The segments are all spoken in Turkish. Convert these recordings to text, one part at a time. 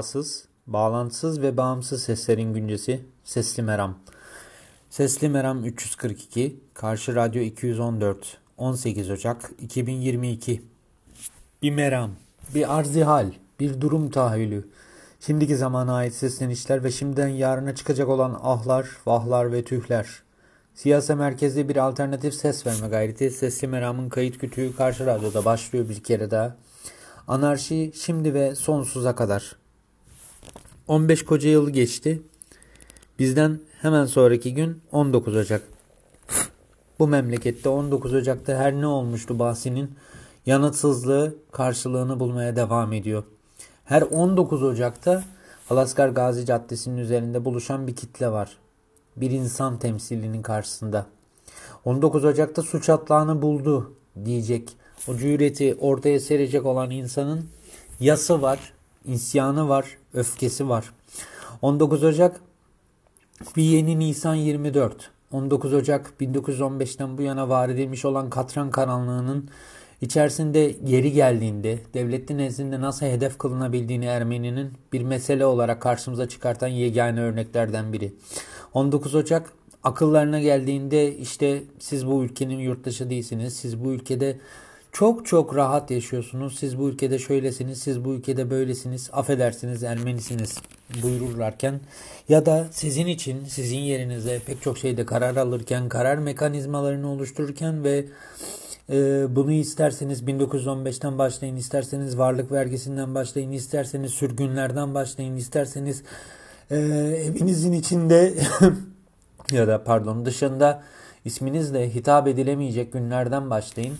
Bağsız, bağlantısız ve bağımsız seslerin güncesi Sesli Meram. Sesli Meram 342, Karşı Radyo 214, 18 Ocak 2022. Bir meram, bir arzihal, bir durum tahayyülü. Şimdiki zamana ait seslenişler ve şimdiden yarına çıkacak olan ahlar, vahlar ve tühler. Siyasa merkezli bir alternatif ses verme gayreti Sesli Meram'ın kayıt kütüğü Karşı Radyo'da başlıyor bir kere daha. Anarşi şimdi ve sonsuza kadar. 15 koca yıl geçti. Bizden hemen sonraki gün 19 Ocak. Bu memlekette 19 Ocak'ta her ne olmuştu bahsinin yanıtsızlığı karşılığını bulmaya devam ediyor. Her 19 Ocak'ta Alaskar Gazi Caddesi'nin üzerinde buluşan bir kitle var. Bir insan temsilinin karşısında. 19 Ocak'ta suç atlağını buldu diyecek. O cüreti ortaya serecek olan insanın yası var, isyanı var, öfkesi var. 19 Ocak bir yeni Nisan 24. 19 Ocak 1915'ten bu yana var edilmiş olan katran karanlığının içerisinde geri geldiğinde devletin nezdinde nasıl hedef kılınabildiğini Ermeni'nin bir mesele olarak karşımıza çıkartan yegane örneklerden biri. 19 Ocak akıllarına geldiğinde işte siz bu ülkenin yurttaşı değilsiniz. Siz bu ülkede çok çok rahat yaşıyorsunuz. Siz bu ülkede şöylesiniz, siz bu ülkede böylesiniz, affedersiniz Ermenisiniz buyururlarken ya da sizin için, sizin yerinize pek çok şeyde karar alırken, karar mekanizmalarını oluştururken ve e, bunu isterseniz 1915'ten başlayın, isterseniz varlık vergisinden başlayın, isterseniz sürgünlerden başlayın, isterseniz e, evinizin içinde ya da pardon dışında isminizle hitap edilemeyecek günlerden başlayın.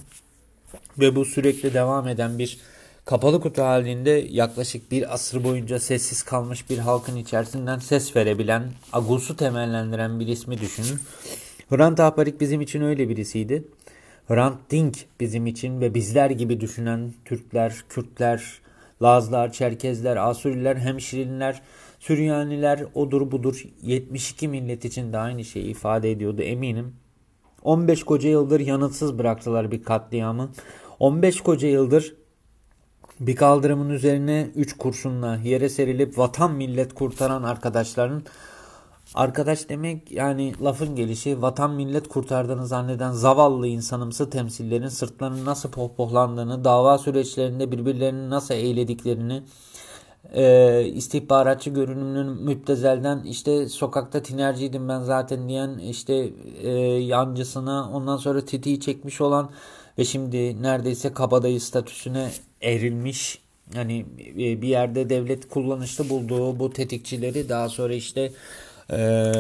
Ve bu sürekli devam eden bir kapalı kutu halinde yaklaşık bir asır boyunca sessiz kalmış bir halkın içerisinden ses verebilen, Agus'u temellendiren bir ismi düşünün. Hrant Ahparik bizim için öyle birisiydi. Hrant Dink bizim için ve bizler gibi düşünen Türkler, Kürtler, Lazlar, Çerkezler, Asuriler, Hemşirinler, Süryaniler odur budur 72 millet için de aynı şeyi ifade ediyordu eminim. 15 koca yıldır yanıtsız bıraktılar bir katliamı. 15 koca yıldır bir kaldırımın üzerine 3 kurşunla yere serilip vatan millet kurtaran arkadaşların arkadaş demek yani lafın gelişi vatan millet kurtardığını zanneden zavallı insanımsı temsillerin sırtlarının nasıl pohpohlandığını, dava süreçlerinde birbirlerini nasıl eğlediklerini, e, istihbaratçı görünümünün müptezelden işte sokakta tinerciydim ben zaten diyen işte e, yancısına ondan sonra tetiği çekmiş olan ve şimdi neredeyse kabadayı statüsüne erilmiş yani bir yerde devlet kullanışlı bulduğu bu tetikçileri daha sonra işte e,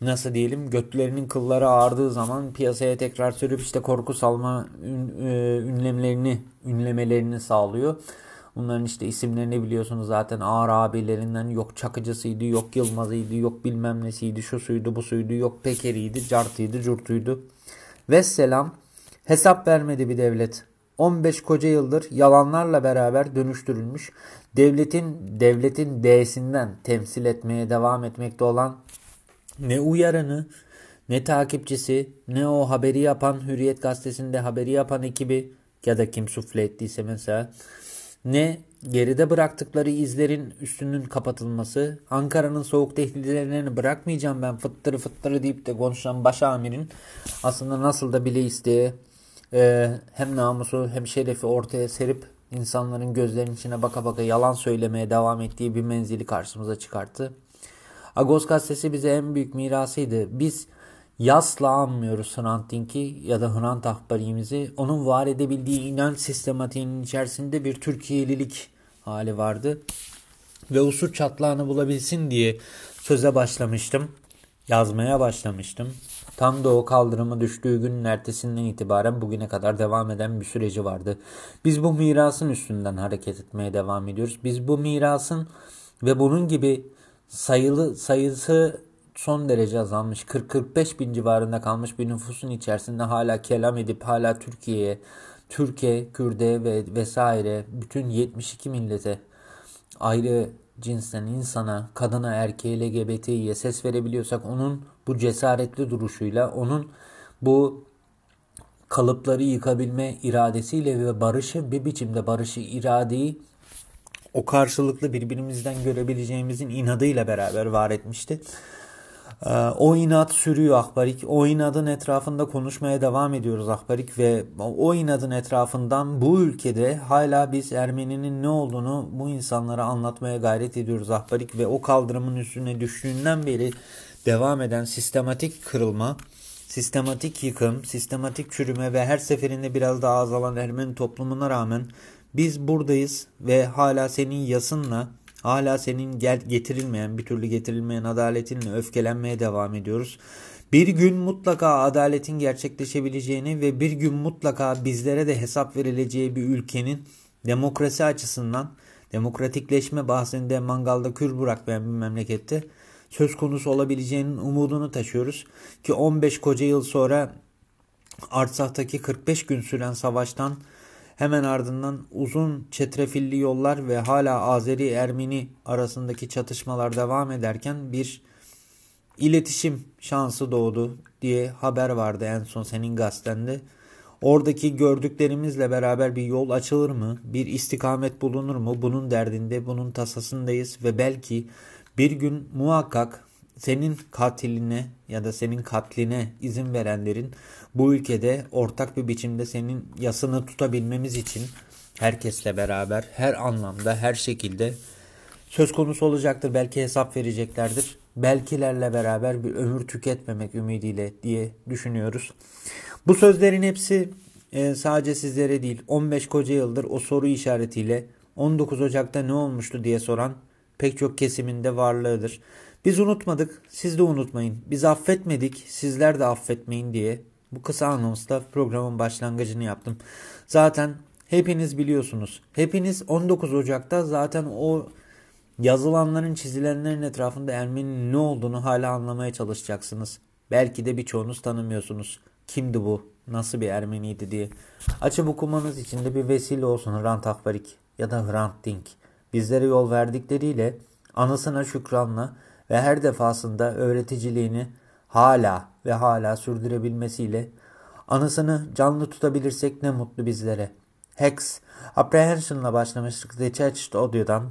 nasıl diyelim götlerinin kılları ağardığı zaman piyasaya tekrar sürüp işte korku salma e, ünlemlerini ünlemelerini sağlıyor. Bunların işte isimlerini biliyorsunuz zaten ağır abilerinden yok Çakıcısıydı, yok Yılmaz'ıydı, yok bilmem nesiydi, şu suydu, bu suydu, yok Pekeriydi, Cartıydı, Curtuydu. Vesselam hesap vermedi bir devlet. 15 koca yıldır yalanlarla beraber dönüştürülmüş devletin devletin D'sinden temsil etmeye devam etmekte olan ne uyarını ne takipçisi ne o haberi yapan Hürriyet gazetesinde haberi yapan ekibi ya da kim sufle ettiyse mesela ne geride bıraktıkları izlerin üstünün kapatılması, Ankara'nın soğuk tehditlerini bırakmayacağım ben fıttırı fıttırı deyip de konuşan baş amirin aslında nasıl da bile isteye e, hem namusu hem şerefi ortaya serip insanların gözlerinin içine baka baka yalan söylemeye devam ettiği bir menzili karşımıza çıkarttı. Agos gazetesi bize en büyük mirasıydı. Biz yasla anmıyoruz Hrant Dink'i ya da Hrant Ahbari'mizi. Onun var edebildiği inanç sistematiğinin içerisinde bir Türkiye'lilik hali vardı. Ve usul çatlağını bulabilsin diye söze başlamıştım. Yazmaya başlamıştım. Tam da o kaldırımı düştüğü günün ertesinden itibaren bugüne kadar devam eden bir süreci vardı. Biz bu mirasın üstünden hareket etmeye devam ediyoruz. Biz bu mirasın ve bunun gibi sayılı sayısı son derece azalmış 40-45 bin civarında kalmış bir nüfusun içerisinde hala kelam edip hala Türkiye'ye, Türkiye, Kürde ve vesaire bütün 72 millete ayrı cinsten insana, kadına, erkeğe, LGBT'ye ses verebiliyorsak onun bu cesaretli duruşuyla, onun bu kalıpları yıkabilme iradesiyle ve barışı bir biçimde barışı iradeyi o karşılıklı birbirimizden görebileceğimizin inadıyla beraber var etmişti. Ee, o inat sürüyor Akbarik. O inadın etrafında konuşmaya devam ediyoruz Akbarik ve o inadın etrafından bu ülkede hala biz Ermeninin ne olduğunu bu insanlara anlatmaya gayret ediyoruz Akbarik ve o kaldırımın üstüne düştüğünden beri devam eden sistematik kırılma, sistematik yıkım, sistematik çürüme ve her seferinde biraz daha azalan Ermeni toplumuna rağmen biz buradayız ve hala senin yasınla Hala senin gel getirilmeyen, bir türlü getirilmeyen adaletinle öfkelenmeye devam ediyoruz. Bir gün mutlaka adaletin gerçekleşebileceğini ve bir gün mutlaka bizlere de hesap verileceği bir ülkenin demokrasi açısından demokratikleşme bahsinde mangalda kür bırakmayan bir memlekette söz konusu olabileceğinin umudunu taşıyoruz. Ki 15 koca yıl sonra Artsak'taki 45 gün süren savaştan Hemen ardından uzun çetrefilli yollar ve hala Azeri-Ermeni arasındaki çatışmalar devam ederken bir iletişim şansı doğdu diye haber vardı en son senin gazetende. Oradaki gördüklerimizle beraber bir yol açılır mı? Bir istikamet bulunur mu? Bunun derdinde, bunun tasasındayız ve belki bir gün muhakkak senin katiline ya da senin katline izin verenlerin bu ülkede ortak bir biçimde senin yasını tutabilmemiz için herkesle beraber her anlamda her şekilde söz konusu olacaktır. Belki hesap vereceklerdir. Belkilerle beraber bir ömür tüketmemek ümidiyle diye düşünüyoruz. Bu sözlerin hepsi e, sadece sizlere değil 15 koca yıldır o soru işaretiyle 19 Ocak'ta ne olmuştu diye soran pek çok kesiminde varlığıdır. Biz unutmadık, siz de unutmayın. Biz affetmedik, sizler de affetmeyin diye bu kısa anonsla programın başlangıcını yaptım. Zaten hepiniz biliyorsunuz. Hepiniz 19 Ocak'ta zaten o yazılanların çizilenlerin etrafında Ermeni'nin ne olduğunu hala anlamaya çalışacaksınız. Belki de birçoğunuz tanımıyorsunuz. Kimdi bu? Nasıl bir Ermeniydi diye. Açıp okumanız için de bir vesile olsun Hrant Akbarik ya da Hrant Dink. Bizlere yol verdikleriyle anısına şükranla ve her defasında öğreticiliğini hala ve hala sürdürebilmesiyle anısını canlı tutabilirsek ne mutlu bizlere. Hex, Apprehension'la başlamıştık The Church Audio'dan.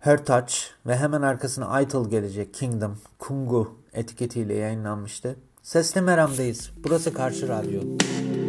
Her Touch ve hemen arkasına Idol gelecek Kingdom, Kungu etiketiyle yayınlanmıştı. Sesli Meram'dayız. Burası Karşı Radyo. Meram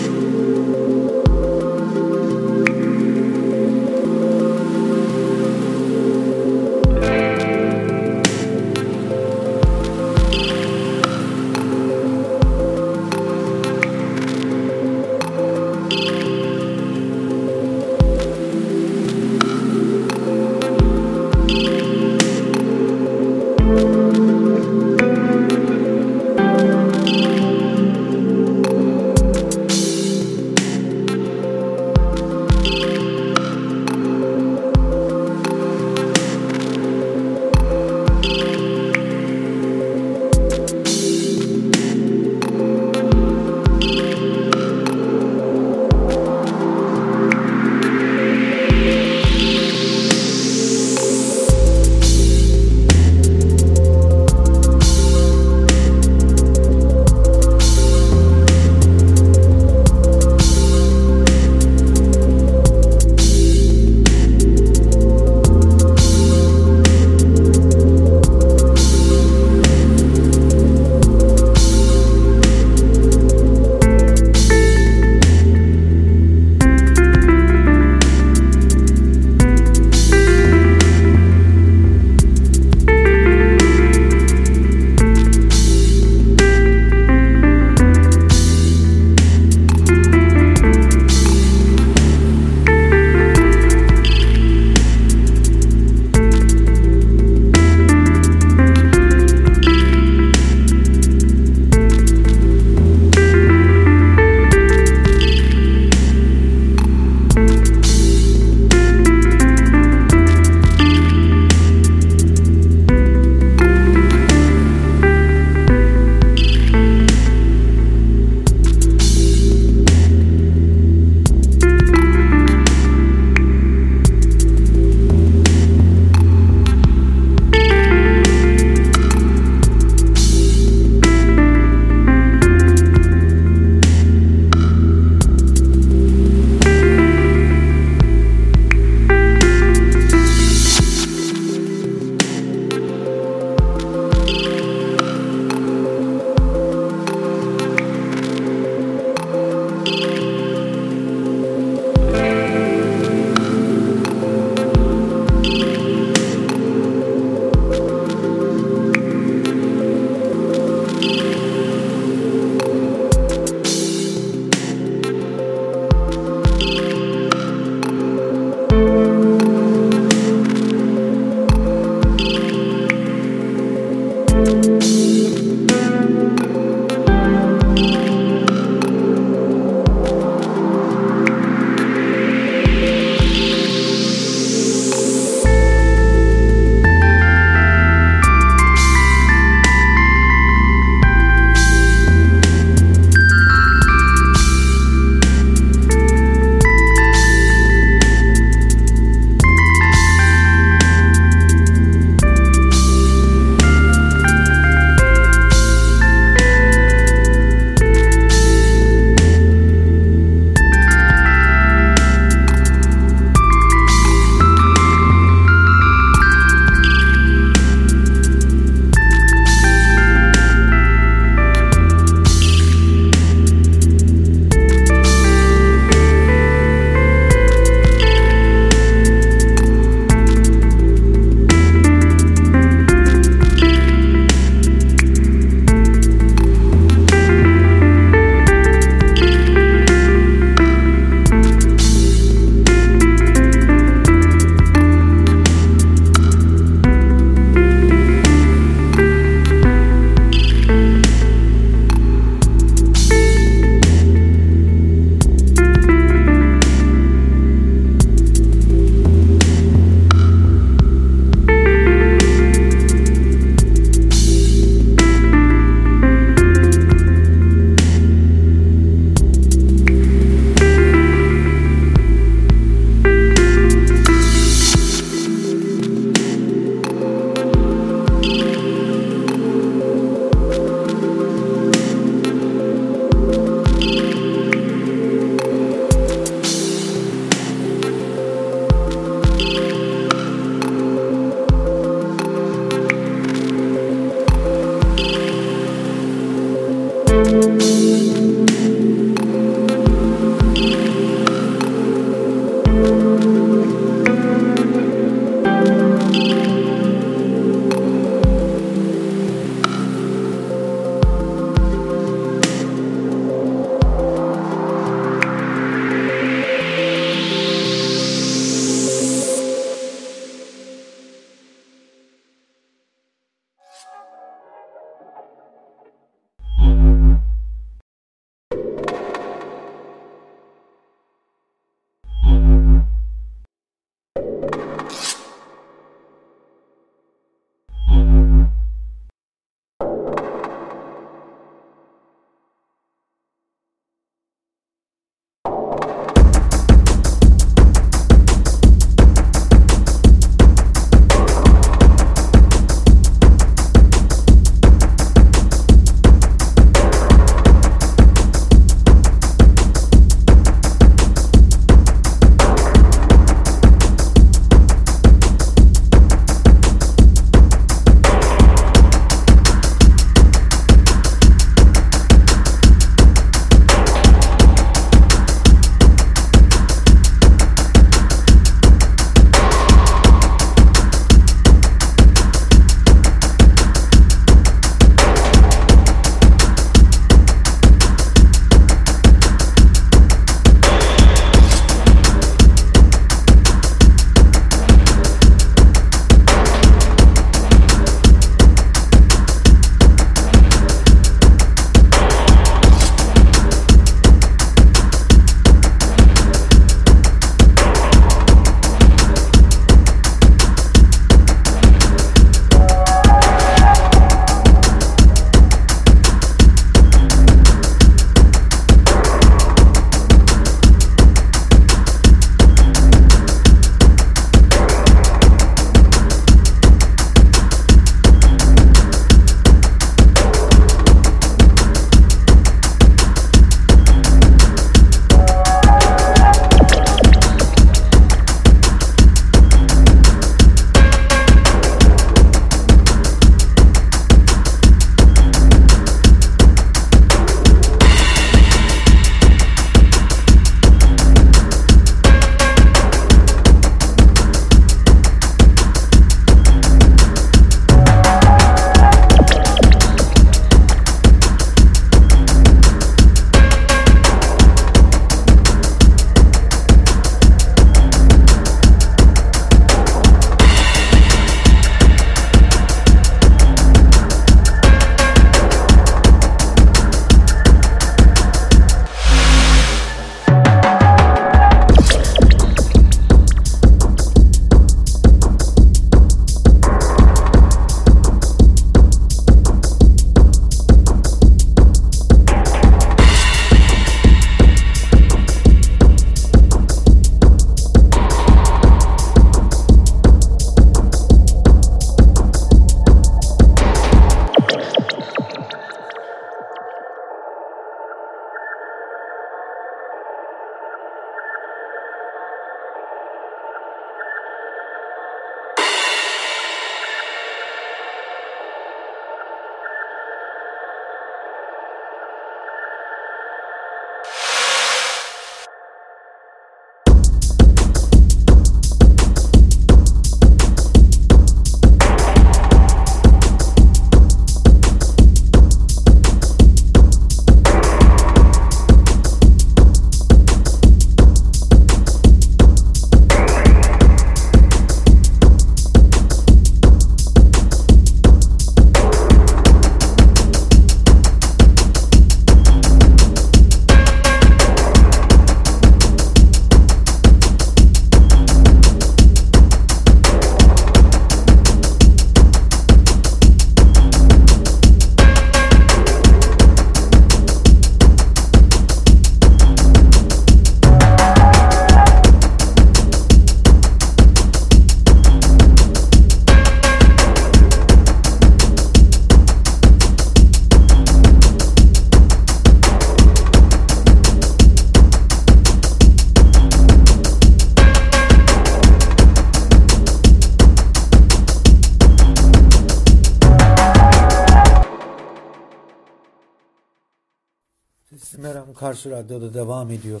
Karşı Radyo'da devam ediyor.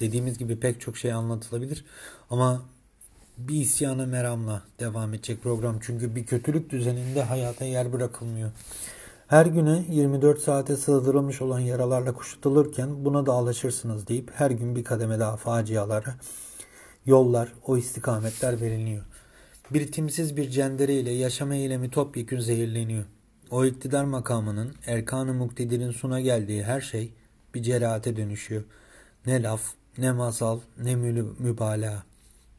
Dediğimiz gibi pek çok şey anlatılabilir ama bir isyana meramla devam edecek program. Çünkü bir kötülük düzeninde hayata yer bırakılmıyor. Her güne 24 saate sığdırılmış olan yaralarla kuşatılırken buna da alışırsınız deyip her gün bir kademe daha facialara yollar, o istikametler veriliyor. Bir timsiz bir cendere ile yaşama eylemi topyekün zehirleniyor. O iktidar makamının erkan-ı muktedirin suna geldiği her şey bir cerahate dönüşüyor. Ne laf, ne masal, ne mübalağa.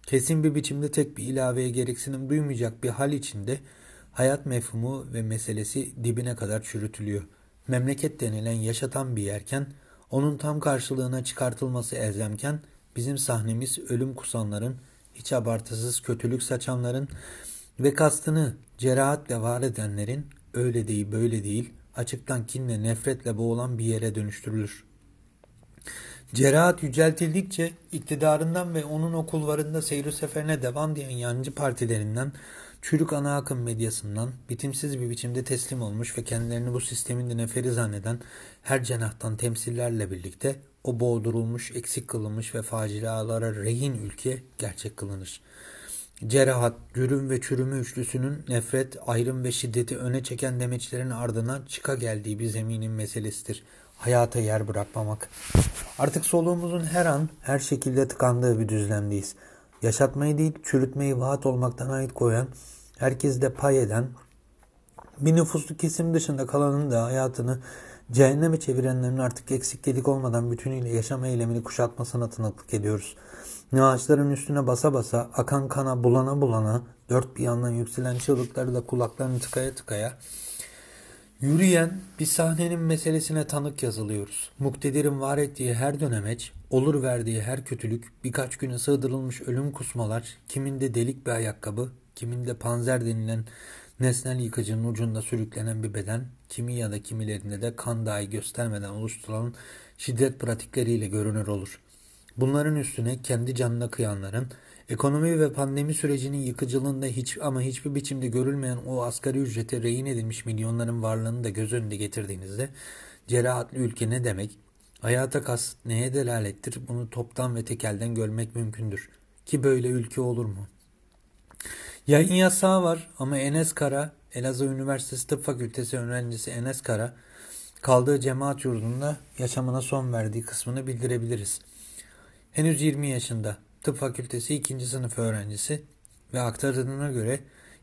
Kesin bir biçimde tek bir ilaveye gereksinim duymayacak bir hal içinde hayat mefhumu ve meselesi dibine kadar çürütülüyor. Memleket denilen yaşatan bir yerken, onun tam karşılığına çıkartılması elzemken, bizim sahnemiz ölüm kusanların, hiç abartısız kötülük saçanların ve kastını cerahatle var edenlerin öyle değil böyle değil açıktan kinle nefretle boğulan bir yere dönüştürülür. Cerahat yüceltildikçe iktidarından ve onun okullarında seyir seferine devam diyen yancı partilerinden, çürük ana akım medyasından bitimsiz bir biçimde teslim olmuş ve kendilerini bu sistemin de neferi zanneden her cenahtan temsillerle birlikte o boğdurulmuş, eksik kılınmış ve facialara rehin ülke gerçek kılınır. Cerahat, cürüm ve çürümü üçlüsünün nefret, ayrım ve şiddeti öne çeken demeçlerin ardına çıka geldiği bir zeminin meselesidir. Hayata yer bırakmamak. Artık soluğumuzun her an, her şekilde tıkandığı bir düzlemdeyiz. Yaşatmayı değil, çürütmeyi vaat olmaktan ait koyan, herkes de pay eden, bir nüfuslu kesim dışında kalanın da hayatını cehenneme çevirenlerin artık eksik gedik olmadan bütünüyle yaşam eylemini kuşatmasına tanıklık ediyoruz.'' Ne ağaçların üstüne basa basa, akan kana bulana bulana, dört bir yandan yükselen çığlıkları da kulaklarını tıkaya tıkaya, yürüyen bir sahnenin meselesine tanık yazılıyoruz. Muktedirin var ettiği her dönemeç, olur verdiği her kötülük, birkaç güne sığdırılmış ölüm kusmalar, kiminde delik bir ayakkabı, kiminde panzer denilen nesnel yıkıcının ucunda sürüklenen bir beden, kimi ya da kimilerinde de kan dahi göstermeden oluşturulan şiddet pratikleriyle görünür olur. Bunların üstüne kendi canına kıyanların, ekonomi ve pandemi sürecinin yıkıcılığında hiç ama hiçbir biçimde görülmeyen o asgari ücrete rehin edilmiş milyonların varlığını da göz önünde getirdiğinizde cerahatli ülke ne demek, hayata kasıt neye delalettir bunu toptan ve tekelden görmek mümkündür. Ki böyle ülke olur mu? Yayın yasağı var ama Enes Kara, Elazığ Üniversitesi Tıp Fakültesi öğrencisi Enes Kara, kaldığı cemaat yurdunda yaşamına son verdiği kısmını bildirebiliriz. Henüz 20 yaşında tıp fakültesi 2. sınıf öğrencisi ve aktardığına göre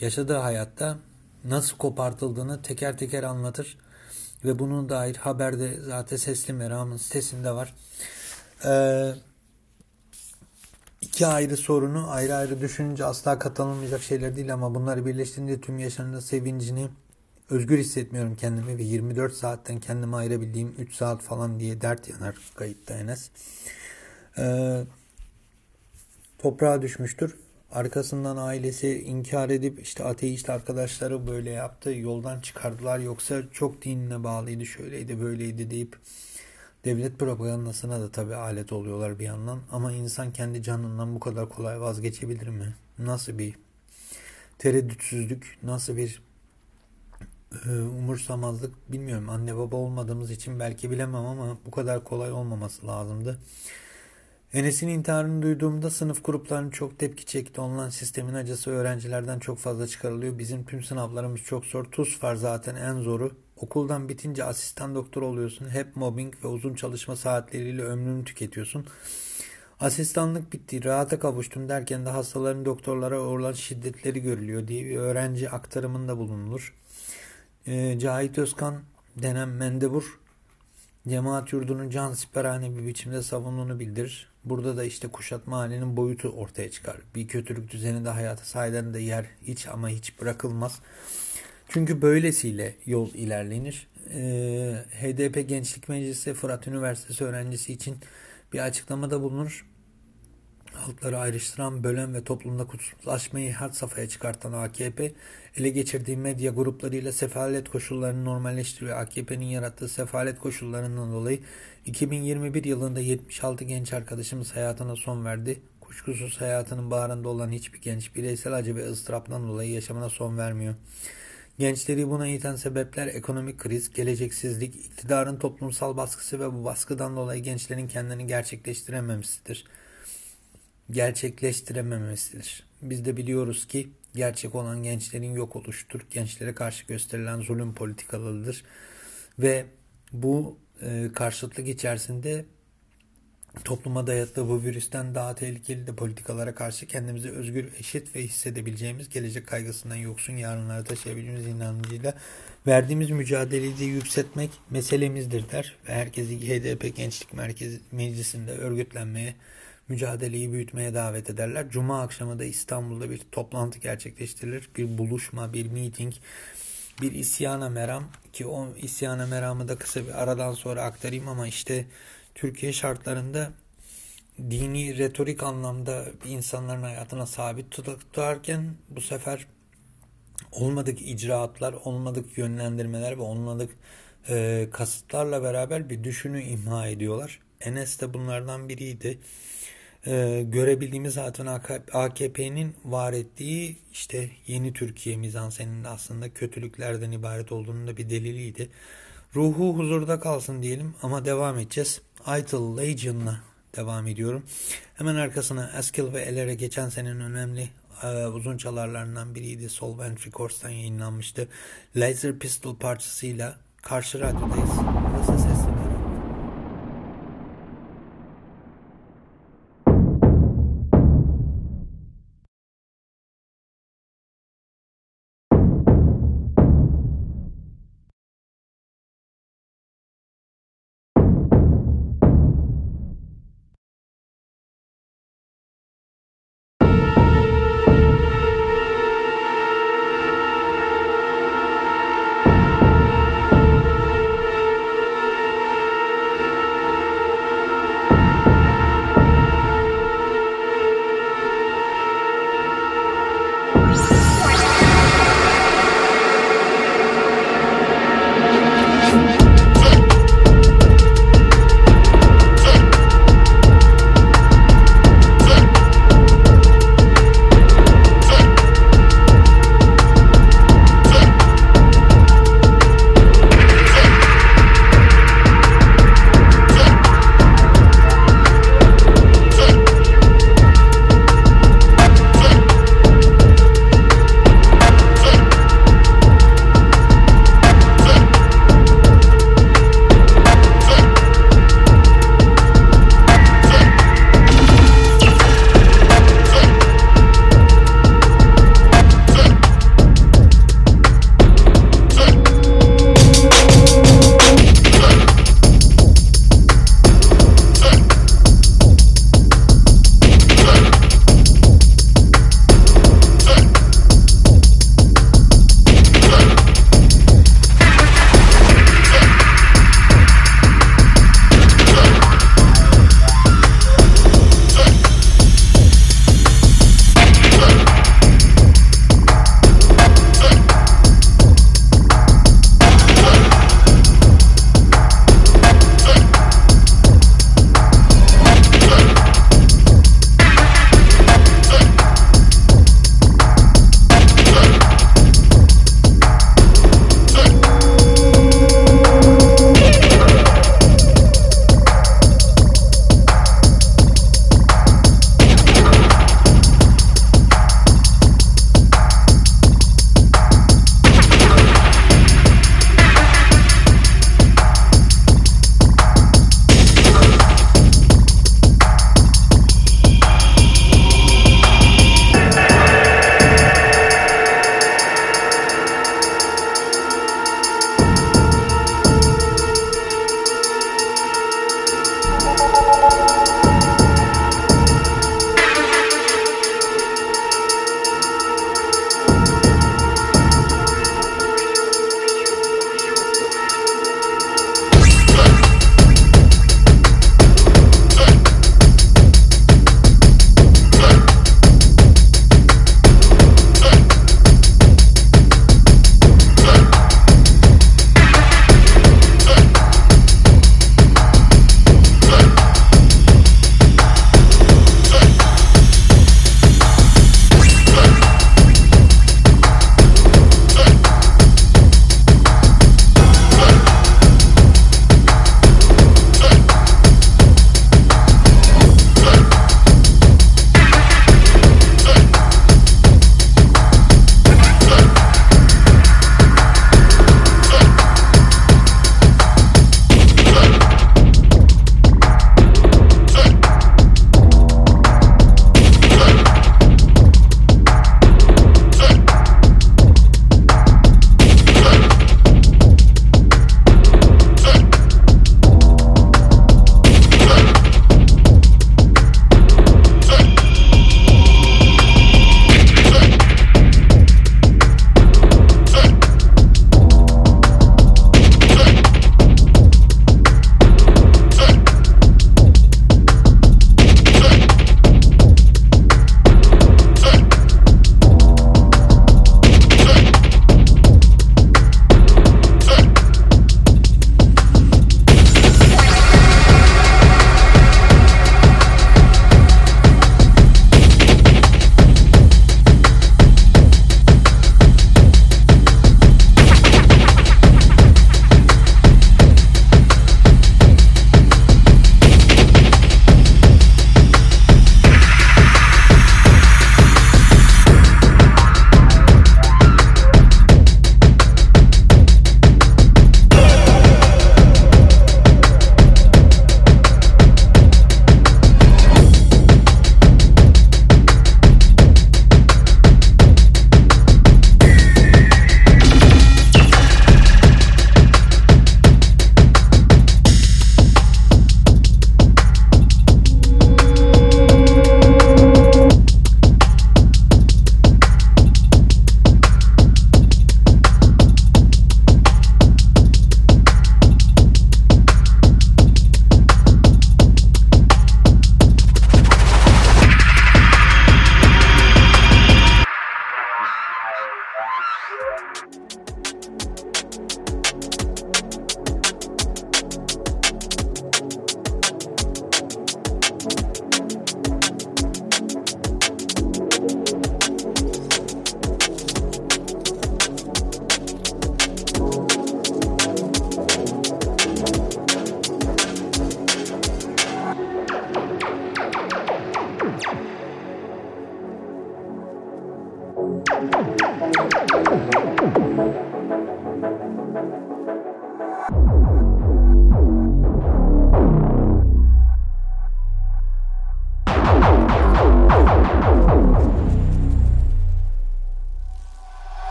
yaşadığı hayatta nasıl kopartıldığını teker teker anlatır ve bunun dair haberde zaten Sesli Meram'ın sitesinde var. Ee, iki ayrı sorunu ayrı ayrı düşününce asla katlanılmayacak şeyler değil ama bunları birleştirince tüm yaşamda sevincini özgür hissetmiyorum kendimi ve 24 saatten kendimi ayırabildiğim 3 saat falan diye dert yanar kayıtta Enes e, toprağa düşmüştür. Arkasından ailesi inkar edip işte ateist arkadaşları böyle yaptı. Yoldan çıkardılar. Yoksa çok dinine bağlıydı. Şöyleydi böyleydi deyip devlet propagandasına da tabii alet oluyorlar bir yandan. Ama insan kendi canından bu kadar kolay vazgeçebilir mi? Nasıl bir tereddütsüzlük, nasıl bir e, umursamazlık bilmiyorum. Anne baba olmadığımız için belki bilemem ama bu kadar kolay olmaması lazımdı. Enes'in intiharını duyduğumda sınıf gruplarının çok tepki çekti. Online sistemin acısı öğrencilerden çok fazla çıkarılıyor. Bizim tüm sınavlarımız çok zor. TUS var zaten en zoru. Okuldan bitince asistan doktor oluyorsun. Hep mobbing ve uzun çalışma saatleriyle ömrünü tüketiyorsun. Asistanlık bitti, rahata kavuştum derken de hastaların doktorlara uğrayan şiddetleri görülüyor diye bir öğrenci aktarımında bulunulur. E, Cahit Özkan denen mendebur cemaat yurdunun can siperhane bir biçimde savunduğunu bildirir. Burada da işte kuşatma halinin boyutu ortaya çıkar. Bir kötülük düzeninde hayata sahiden de yer hiç ama hiç bırakılmaz. Çünkü böylesiyle yol ilerlenir. Ee, HDP Gençlik Meclisi Fırat Üniversitesi öğrencisi için bir açıklamada bulunur halkları ayrıştıran, bölen ve toplumda kutuplaşmayı her safhaya çıkartan AKP, ele geçirdiği medya gruplarıyla sefalet koşullarını normalleştiriyor. AKP'nin yarattığı sefalet koşullarından dolayı 2021 yılında 76 genç arkadaşımız hayatına son verdi. Kuşkusuz hayatının bağrında olan hiçbir genç bireysel acı ve ıstıraptan dolayı yaşamına son vermiyor. Gençleri buna iten sebepler ekonomik kriz, geleceksizlik, iktidarın toplumsal baskısı ve bu baskıdan dolayı gençlerin kendini gerçekleştirememesidir. Gerçekleştirememesidir. Biz de biliyoruz ki gerçek olan gençlerin yok oluştur, gençlere karşı gösterilen zulüm politikalarıdır. Ve bu e, karşıtlık içerisinde topluma dayattığı bu virüsten daha tehlikeli de politikalara karşı kendimizi özgür, eşit ve hissedebileceğimiz gelecek kaygısından yoksun yarınlara taşıyabileceğimiz inancıyla verdiğimiz mücadeleyi de yükseltmek meselemizdir der. Ve herkesi HDP Gençlik Merkezi Meclisi'nde örgütlenmeye, mücadeleyi büyütmeye davet ederler. Cuma akşamı da İstanbul'da bir toplantı gerçekleştirilir. Bir buluşma, bir meeting, bir isyana meram ki o isyana meramı da kısa bir aradan sonra aktarayım ama işte Türkiye şartlarında dini retorik anlamda insanların hayatına sabit tutarken bu sefer olmadık icraatlar, olmadık yönlendirmeler ve olmadık e, kasıtlarla beraber bir düşünü imha ediyorlar. Enes de bunlardan biriydi. E, görebildiğimiz zaten AKP'nin var ettiği işte yeni Türkiye mizanseninin aslında kötülüklerden ibaret olduğunun da bir deliliydi. Ruhu huzurda kalsın diyelim ama devam edeceğiz. Idle Legion'la devam ediyorum. Hemen arkasına Askill ve Eller'e geçen senenin önemli e, uzun çalarlarından biriydi. Solvent Records'tan yayınlanmıştı. Laser Pistol parçasıyla karşı radyodayız. Burası sesli.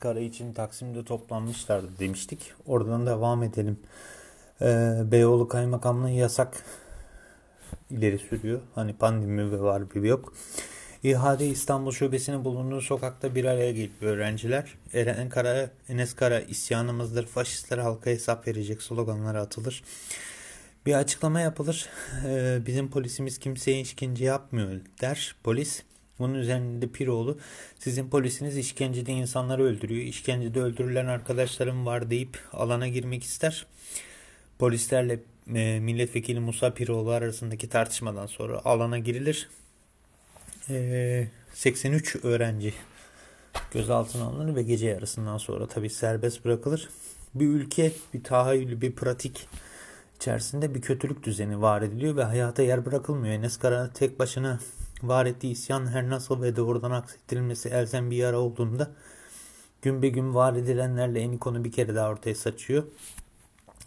Kara için Taksim'de toplanmışlardı demiştik. Oradan devam edelim. Ee, Beyoğlu Kaymakamlığı yasak ileri sürüyor. Hani pandemi var bir yok. İHA'de İstanbul Şubesi'nin bulunduğu sokakta bir araya geliyor öğrenciler. Eren Kara, Enes Kara isyanımızdır, faşistler halka hesap verecek sloganları atılır. Bir açıklama yapılır. Ee, bizim polisimiz kimseye işkence yapmıyor der polis. Bunun üzerinde Piroğlu sizin polisiniz işkencede insanları öldürüyor. İşkencede öldürülen arkadaşlarım var deyip alana girmek ister. Polislerle e, milletvekili Musa Piroğlu arasındaki tartışmadan sonra alana girilir. E, 83 öğrenci gözaltına alınır ve gece yarısından sonra tabi serbest bırakılır. Bir ülke, bir tahayyülü, bir pratik içerisinde bir kötülük düzeni var ediliyor ve hayata yer bırakılmıyor. Enes Kara tek başına var ettiği isyan her nasıl ve doğrudan aksettirilmesi elzem bir yara olduğunda gün be gün var edilenlerle en konu bir kere daha ortaya saçıyor.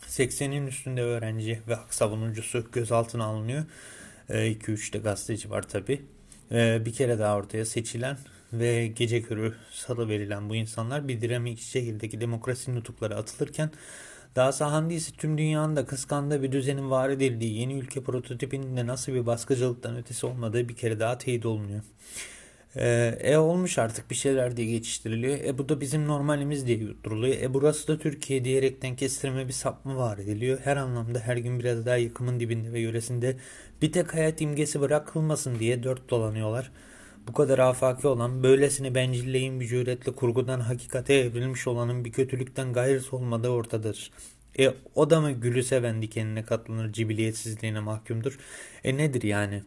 80'in üstünde öğrenci ve hak savunucusu gözaltına alınıyor. 2-3 e, de gazeteci var tabi. E, bir kere daha ortaya seçilen ve gece körü salı verilen bu insanlar bir dinamik şekildeki demokrasi nutukları atılırken daha sahan değilse tüm dünyanın da kıskandığı bir düzenin var edildiği yeni ülke prototipinin de nasıl bir baskıcılıktan ötesi olmadığı bir kere daha teyit olunuyor. E, e olmuş artık bir şeyler diye geçiştiriliyor. E bu da bizim normalimiz diye yutturuluyor. E burası da Türkiye diyerekten kestirme bir sapma var ediliyor. Her anlamda her gün biraz daha yıkımın dibinde ve yöresinde bir tek hayat imgesi bırakılmasın diye dört dolanıyorlar. Bu kadar afaki olan, böylesine bencilleyin bir kurgudan hakikate evrilmiş olanın bir kötülükten gayrısı olmadığı ortadır. E o da mı gülü seven dikenine katlanır cibiliyetsizliğine mahkumdur? E nedir yani?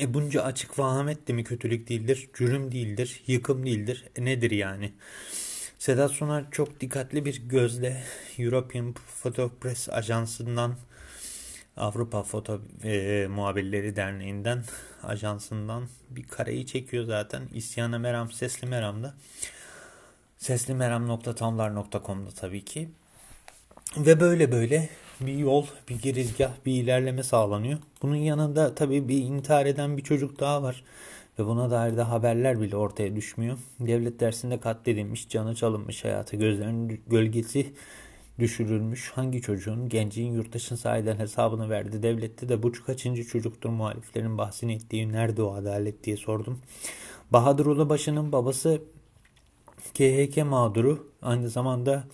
E bunca açık vahamet de mi kötülük değildir, cürüm değildir, yıkım değildir? E nedir yani? Sedat Soner çok dikkatli bir gözle European Photo Press Ajansı'ndan Avrupa Foto e, Muhabirleri Derneği'nden ajansından bir kareyi çekiyor zaten. İsyana Meram Sesli Meram'da. Seslimeram.tumblr.com'da tabii ki. Ve böyle böyle bir yol, bir girizgah, bir ilerleme sağlanıyor. Bunun yanında tabii bir intihar eden bir çocuk daha var. Ve buna dair de haberler bile ortaya düşmüyor. Devlet dersinde katledilmiş, canı çalınmış hayatı, gözlerinin gölgesi düşürülmüş. Hangi çocuğun, gencin yurt dışına sahiden hesabını verdi. Devlette de bu kaçıncı çocuktur muhaliflerin bahsini ettiği nerede o adalet diye sordum. Bahadır Ulubaşı'nın babası KHK mağduru. Aynı zamanda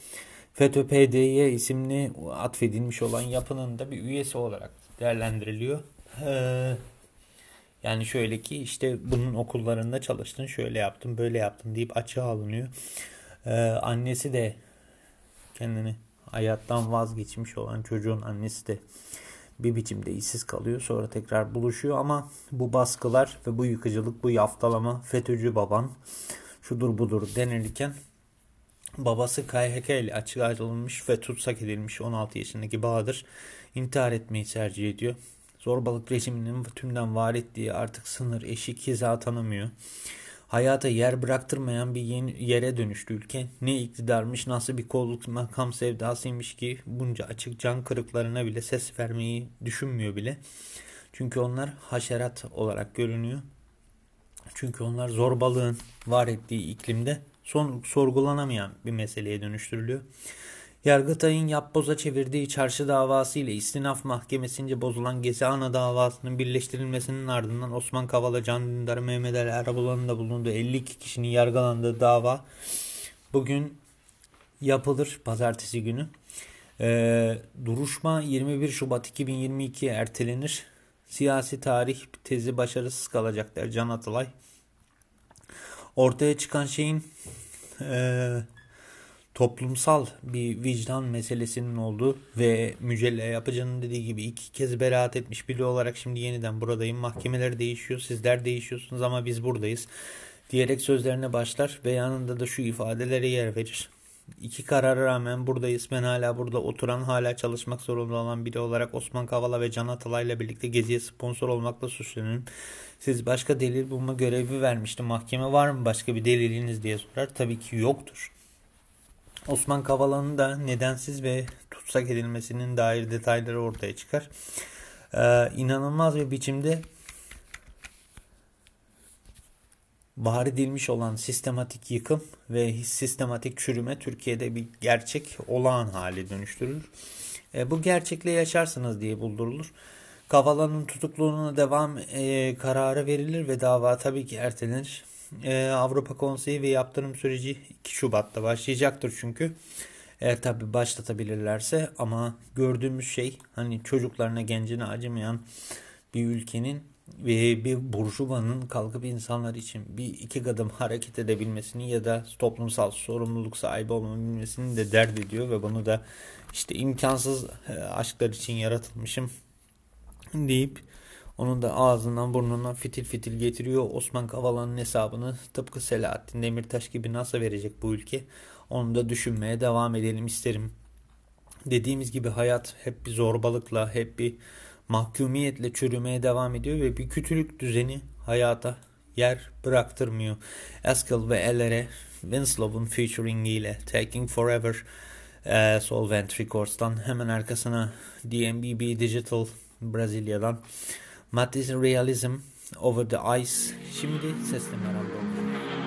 FETÖ-PDY isimli atfedilmiş olan yapının da bir üyesi olarak değerlendiriliyor. Ee, yani şöyle ki işte bunun okullarında çalıştın, şöyle yaptın, böyle yaptın deyip açığa alınıyor. Ee, annesi de kendini hayattan vazgeçmiş olan çocuğun annesi de bir biçimde işsiz kalıyor. Sonra tekrar buluşuyor ama bu baskılar ve bu yıkıcılık, bu yaftalama FETÖ'cü baban şudur budur denilirken babası KHK ile açığa ayrılmış ve tutsak edilmiş 16 yaşındaki Bahadır intihar etmeyi tercih ediyor. Zorbalık rejiminin tümden var ettiği artık sınır, eşik, hiza tanımıyor hayata yer bıraktırmayan bir yeni yere dönüştü ülke. Ne iktidarmış nasıl bir kolluk makam sevdasıymış ki bunca açık can kırıklarına bile ses vermeyi düşünmüyor bile. Çünkü onlar haşerat olarak görünüyor. Çünkü onlar zorbalığın var ettiği iklimde son sorgulanamayan bir meseleye dönüştürülüyor. Yargıtay'ın yapboza çevirdiği çarşı davası ile istinaf mahkemesince bozulan Gezi Ana davasının birleştirilmesinin ardından Osman Kavala, Can Dündar, Mehmet Ali Arabulan'ın da bulunduğu 52 kişinin yargılandığı dava bugün yapılır pazartesi günü. Ee, duruşma 21 Şubat 2022'ye ertelenir. Siyasi tarih tezi başarısız kalacak der Can Atalay. Ortaya çıkan şeyin e, toplumsal bir vicdan meselesinin olduğu ve Mücella Yapıcı'nın dediği gibi iki kez beraat etmiş biri olarak şimdi yeniden buradayım. Mahkemeler değişiyor, sizler değişiyorsunuz ama biz buradayız diyerek sözlerine başlar ve yanında da şu ifadelere yer verir. İki karara rağmen buradayız. Ben hala burada oturan, hala çalışmak zorunda olan biri olarak Osman Kavala ve Can Atalay ile birlikte geziye sponsor olmakla suçlanıyorum. Siz başka delil bulma görevi vermişti. Mahkeme var mı başka bir deliliniz diye sorar. Tabii ki yoktur. Osman Kavala'nın da nedensiz ve tutsak edilmesinin dair detayları ortaya çıkar. Ee, inanılmaz bir biçimde var edilmiş olan sistematik yıkım ve sistematik çürüme Türkiye'de bir gerçek olağan hale dönüştürülür. E, bu gerçekle yaşarsınız diye buldurulur. Kavala'nın tutukluğuna devam e, kararı verilir ve dava tabii ki ertelenir e, Avrupa Konseyi ve yaptırım süreci 2 Şubat'ta başlayacaktır çünkü. Eğer tabi başlatabilirlerse ama gördüğümüz şey hani çocuklarına gencine acımayan bir ülkenin ve bir burjuvanın kalkıp insanlar için bir iki adım hareket edebilmesini ya da toplumsal sorumluluk sahibi olabilmesini de dert ediyor ve bunu da işte imkansız e, aşklar için yaratılmışım deyip onun da ağzından burnundan fitil fitil getiriyor. Osman Kavala'nın hesabını tıpkı Selahattin Demirtaş gibi nasıl verecek bu ülke? Onu da düşünmeye devam edelim isterim. Dediğimiz gibi hayat hep bir zorbalıkla, hep bir mahkumiyetle çürümeye devam ediyor ve bir kötülük düzeni hayata yer bıraktırmıyor. Eskel ve Ellere Winslow'un featuringiyle Taking Forever e, Solvent Records'tan hemen arkasına DMBB Digital Brezilya'dan materyalizm over the ice. Şimdi seslenmeden bakıyorum.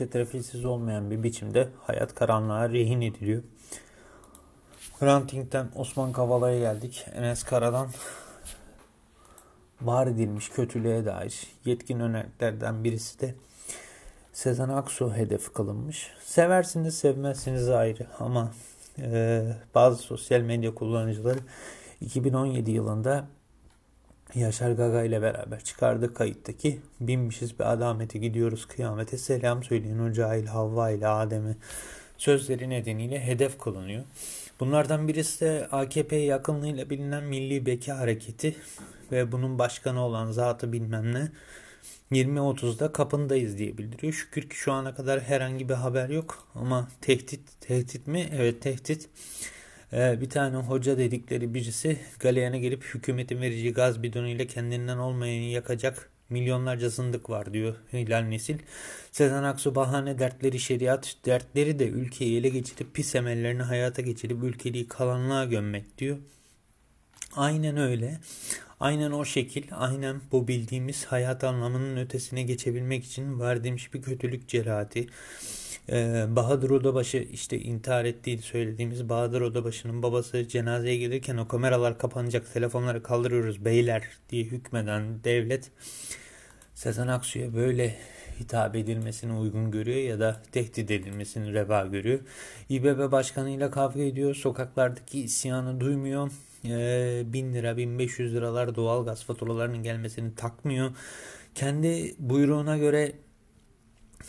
Durumda çetrefilsiz olmayan bir biçimde hayat karanlığa rehin ediliyor. Hrant Osman Kavala'ya geldik. Enes Kara'dan var edilmiş kötülüğe dair yetkin örneklerden birisi de Sezen Aksu hedef kılınmış. Seversiniz sevmezsiniz ayrı ama e, bazı sosyal medya kullanıcıları 2017 yılında Yaşar Gaga ile beraber çıkardığı kayıttaki binmişiz bir adamete gidiyoruz kıyamete selam söyleyin o cahil Havva ile Adem'e sözleri nedeniyle hedef kılınıyor. Bunlardan birisi de AKP yakınlığıyla bilinen Milli Beka Hareketi ve bunun başkanı olan zatı bilmem ne 20.30'da kapındayız diye bildiriyor. Şükür ki şu ana kadar herhangi bir haber yok ama tehdit tehdit mi? Evet tehdit. Ee, bir tane hoca dedikleri birisi galeyana gelip hükümetin vereceği gaz bidonuyla kendinden olmayanı yakacak milyonlarca zındık var diyor Hilal Nesil. Sezen Aksu bahane dertleri şeriat, dertleri de ülkeyi ele geçirip pis emellerini hayata geçirip ülkeliği kalanlığa gömmek diyor. Aynen öyle. Aynen o şekil, aynen bu bildiğimiz hayat anlamının ötesine geçebilmek için var demiş bir kötülük cerahati. Ee, Bahadır Odabaşı işte intihar ettiği söylediğimiz Bahadır Odabaşı'nın babası cenazeye gelirken o kameralar kapanacak telefonları kaldırıyoruz beyler diye hükmeden devlet Sezen Aksu'ya böyle hitap edilmesini uygun görüyor ya da tehdit edilmesini reva görüyor. İBB başkanıyla kavga ediyor. Sokaklardaki isyanı duymuyor. Ee, 1000 lira 1500 liralar doğal gaz faturalarının gelmesini takmıyor. Kendi buyruğuna göre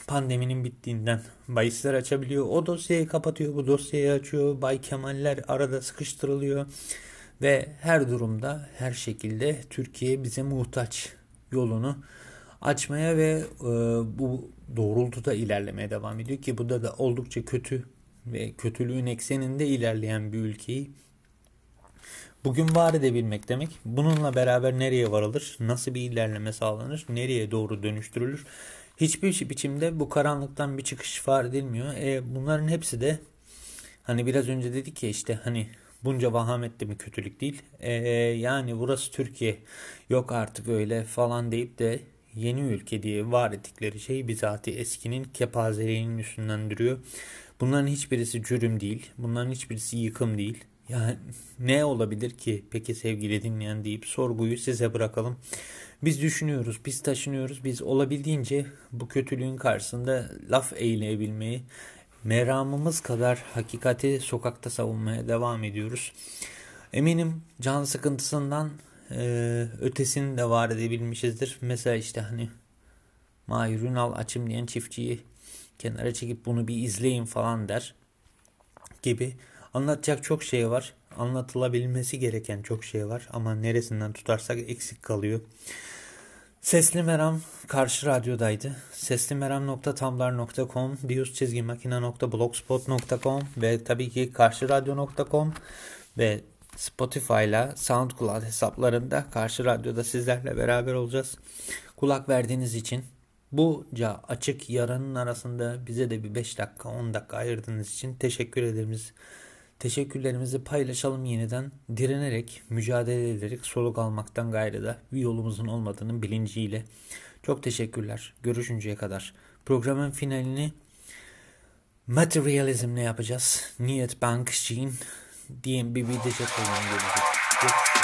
pandeminin bittiğinden bahisler açabiliyor. O dosyayı kapatıyor, bu dosyayı açıyor. Bay Kemaller arada sıkıştırılıyor. Ve her durumda, her şekilde Türkiye bize muhtaç yolunu açmaya ve e, bu doğrultuda ilerlemeye devam ediyor ki bu da da oldukça kötü ve kötülüğün ekseninde ilerleyen bir ülkeyi bugün var edebilmek demek. Bununla beraber nereye varılır, nasıl bir ilerleme sağlanır, nereye doğru dönüştürülür hiçbir biçimde bu karanlıktan bir çıkış var edilmiyor. E, bunların hepsi de hani biraz önce dedik ya işte hani bunca vahamet de mi kötülük değil. E, yani burası Türkiye yok artık öyle falan deyip de yeni ülke diye var ettikleri şey bizatihi eskinin kepazeliğinin üstünden duruyor. Bunların hiçbirisi cürüm değil. Bunların hiçbirisi yıkım değil. Yani ne olabilir ki peki sevgili dinleyen deyip sorguyu size bırakalım. Biz düşünüyoruz, biz taşınıyoruz, biz olabildiğince bu kötülüğün karşısında laf eğleyebilmeyi, meramımız kadar hakikati sokakta savunmaya devam ediyoruz. Eminim can sıkıntısından e, ötesini de var edebilmişizdir. Mesela işte hani Mahir Ünal açım diyen çiftçiyi kenara çekip bunu bir izleyin falan der gibi anlatacak çok şey var. Anlatılabilmesi gereken çok şey var ama neresinden tutarsak eksik kalıyor. Sesli Meram karşı radyodaydı. Seslimeram.tumblr.com, bius çizgi makina.blogspot.com ve tabii ki karşıradyo.com ve Spotify ile SoundCloud hesaplarında Karşı Radyo'da sizlerle beraber olacağız. Kulak verdiğiniz için buca açık yaranın arasında bize de bir 5 dakika 10 dakika ayırdığınız için teşekkür ederiz. Teşekkürlerimizi paylaşalım yeniden. Direnerek, mücadele ederek soluk almaktan gayrı da bir yolumuzun olmadığının bilinciyle. Çok teşekkürler. Görüşünceye kadar. Programın finalini Materializm'le yapacağız. Niyet Bankşin video koyun gelecek. ben